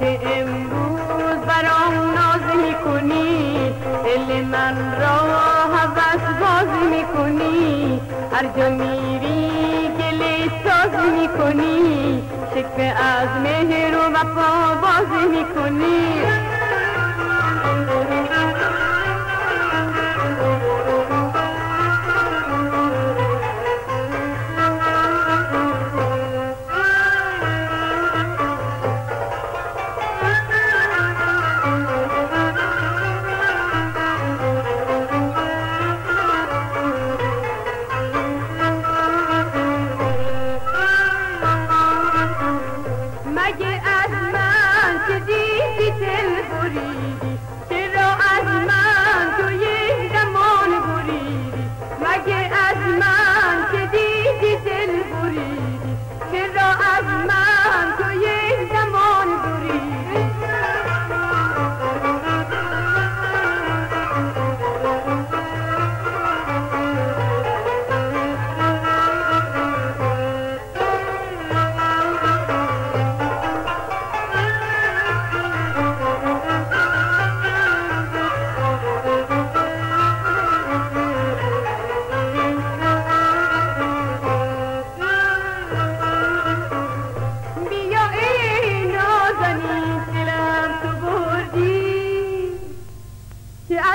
که امروز برام ناز می‌کنی دل من را حوض باز می‌کنی. هر جا میری گلی ساز می‌کنی شکل از مهر و وفا باز می‌کنی.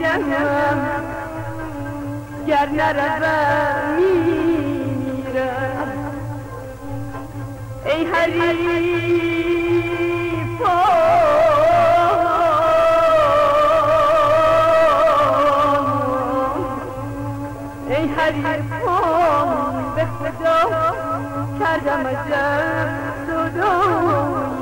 نگم گر نروم میرم. ای حریفان ای حریفان به خدا کردم از دو